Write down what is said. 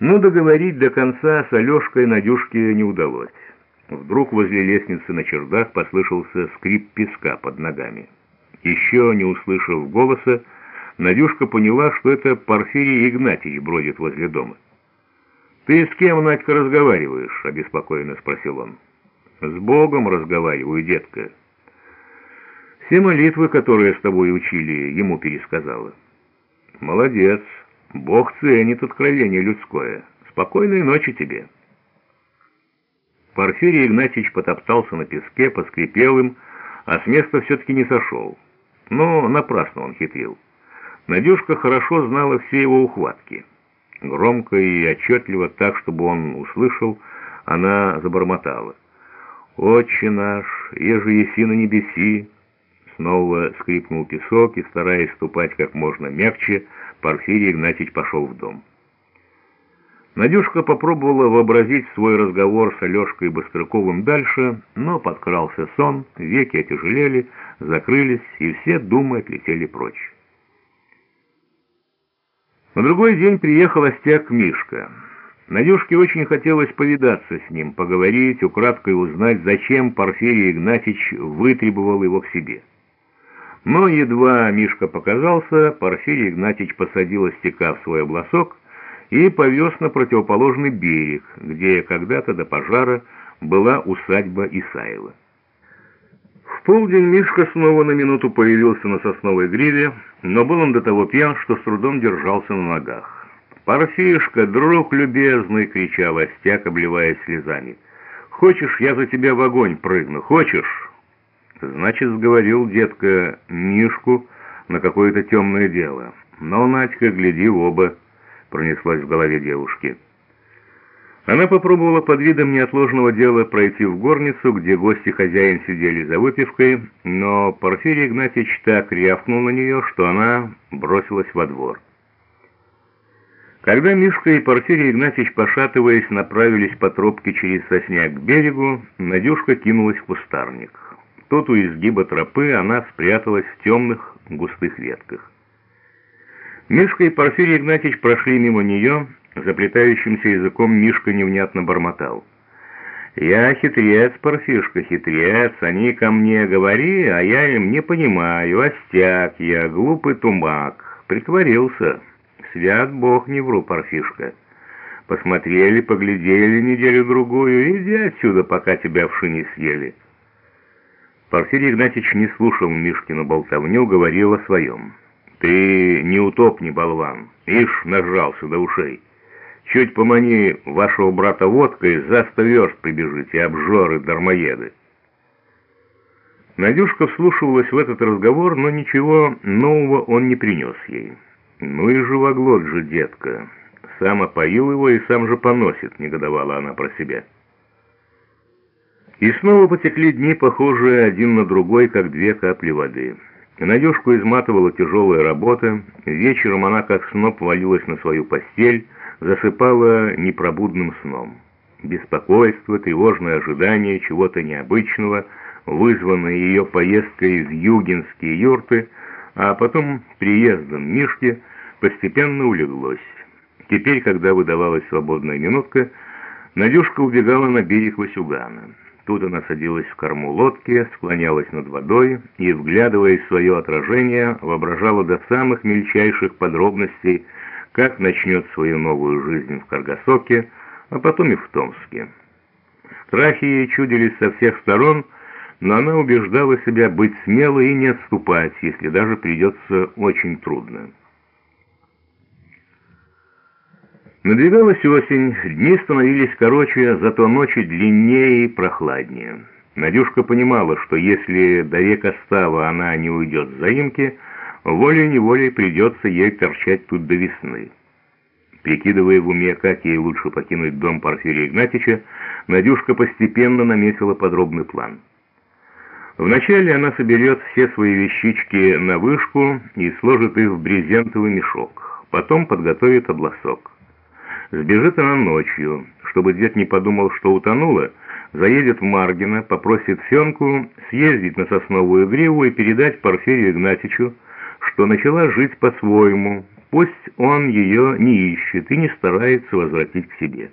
Но договорить до конца с Алешкой Надюшке не удалось. Вдруг возле лестницы на чердак послышался скрип песка под ногами. Еще не услышав голоса, Надюшка поняла, что это Порфирий Игнатьевич бродит возле дома. «Ты с кем, Надька, разговариваешь?» — обеспокоенно спросил он. «С Богом разговариваю, детка». Все молитвы, которые с тобой учили, ему пересказала. «Молодец. Бог ценит откровение людское. Спокойной ночи тебе». Порфирий Игнатьевич потоптался на песке, поскрипел им, а с места все-таки не сошел. Но напрасно он хитрил. Надюшка хорошо знала все его ухватки. Громко и отчетливо, так, чтобы он услышал, она забормотала. «Отче наш, еже еси на небеси!» Снова скрипнул песок, и, стараясь ступать как можно мягче, Порфирий Игнатьевич пошел в дом. Надюшка попробовала вообразить свой разговор с Алешкой Быстрыковым дальше, но подкрался сон, веки отяжелели, закрылись, и все думы отлетели прочь. На другой день приехал остяк Мишка. Надюшке очень хотелось повидаться с ним, поговорить, украдкой узнать, зачем Порфирий Игнатьич вытребовал его к себе. Но едва Мишка показался, Порфирий Игнатьич посадил остяка в свой обласок и повез на противоположный берег, где когда-то до пожара была усадьба Исаева. В полдень Мишка снова на минуту появился на сосновой гриве, но был он до того пьян, что с трудом держался на ногах. «Парфишка, друг любезный!» — кричал Остяк, обливаясь слезами. «Хочешь, я за тебя в огонь прыгну? Хочешь?» Значит, сговорил детка Мишку на какое-то темное дело. Но, Надька, гляди в оба пронеслось в голове девушки. Она попробовала под видом неотложного дела пройти в горницу, где гости хозяин сидели за выпивкой, но Порфирий Игнатьевич так рявкнул на нее, что она бросилась во двор. Когда Мишка и Порфирий Игнатьевич, пошатываясь, направились по тропке через сосняк к берегу, Надюшка кинулась в кустарник. Тут у изгиба тропы она спряталась в темных густых ветках. Мишка и Порфирий Игнатьевич прошли мимо нее, заплетающимся языком Мишка невнятно бормотал. «Я хитрец, Порфишка, хитрец, они ко мне говори, а я им не понимаю, остяк я, глупый тумак, притворился. Свят Бог, не вру, Порфишка. Посмотрели, поглядели неделю-другую, иди отсюда, пока тебя вши не съели». Порфирий Игнатьевич не слушал Мишкину болтовню, говорил о своем. «Ты не утопни, болван! Ишь, нажался до ушей! Чуть помани вашего брата водкой, за сто верст прибежите, обжоры, дармоеды!» Надюшка вслушивалась в этот разговор, но ничего нового он не принес ей. «Ну и живоглот же, детка! Сам опоил его и сам же поносит», — негодовала она про себя. И снова потекли дни, похожие один на другой, как две капли воды. Надежку изматывала тяжелая работа, вечером она как сноп валилась на свою постель, засыпала непробудным сном. Беспокойство, тревожное ожидание чего-то необычного, вызванное ее поездкой в югинские юрты, а потом приездом Мишки, постепенно улеглось. Теперь, когда выдавалась свободная минутка, Надюшка убегала на берег Васюгана. Тут она садилась в корму лодки, склонялась над водой и, вглядываясь в свое отражение, воображала до самых мельчайших подробностей, как начнет свою новую жизнь в Каргасоке, а потом и в Томске. Страхи ей чудились со всех сторон, но она убеждала себя быть смелой и не отступать, если даже придется очень трудно. Надвигалась осень, дни становились короче, зато ночи длиннее и прохладнее. Надюшка понимала, что если до века става она не уйдет с заимки, волей-неволей придется ей торчать тут до весны. Прикидывая в уме, как ей лучше покинуть дом Порфирия Игнатьича, Надюшка постепенно наметила подробный план. Вначале она соберет все свои вещички на вышку и сложит их в брезентовый мешок, потом подготовит обласок. Сбежит она ночью, чтобы дед не подумал, что утонула, заедет в Маргино, попросит Фенку съездить на сосновую гриву и передать Порфирию Игнатьичу, что начала жить по-своему, пусть он ее не ищет и не старается возвратить к себе.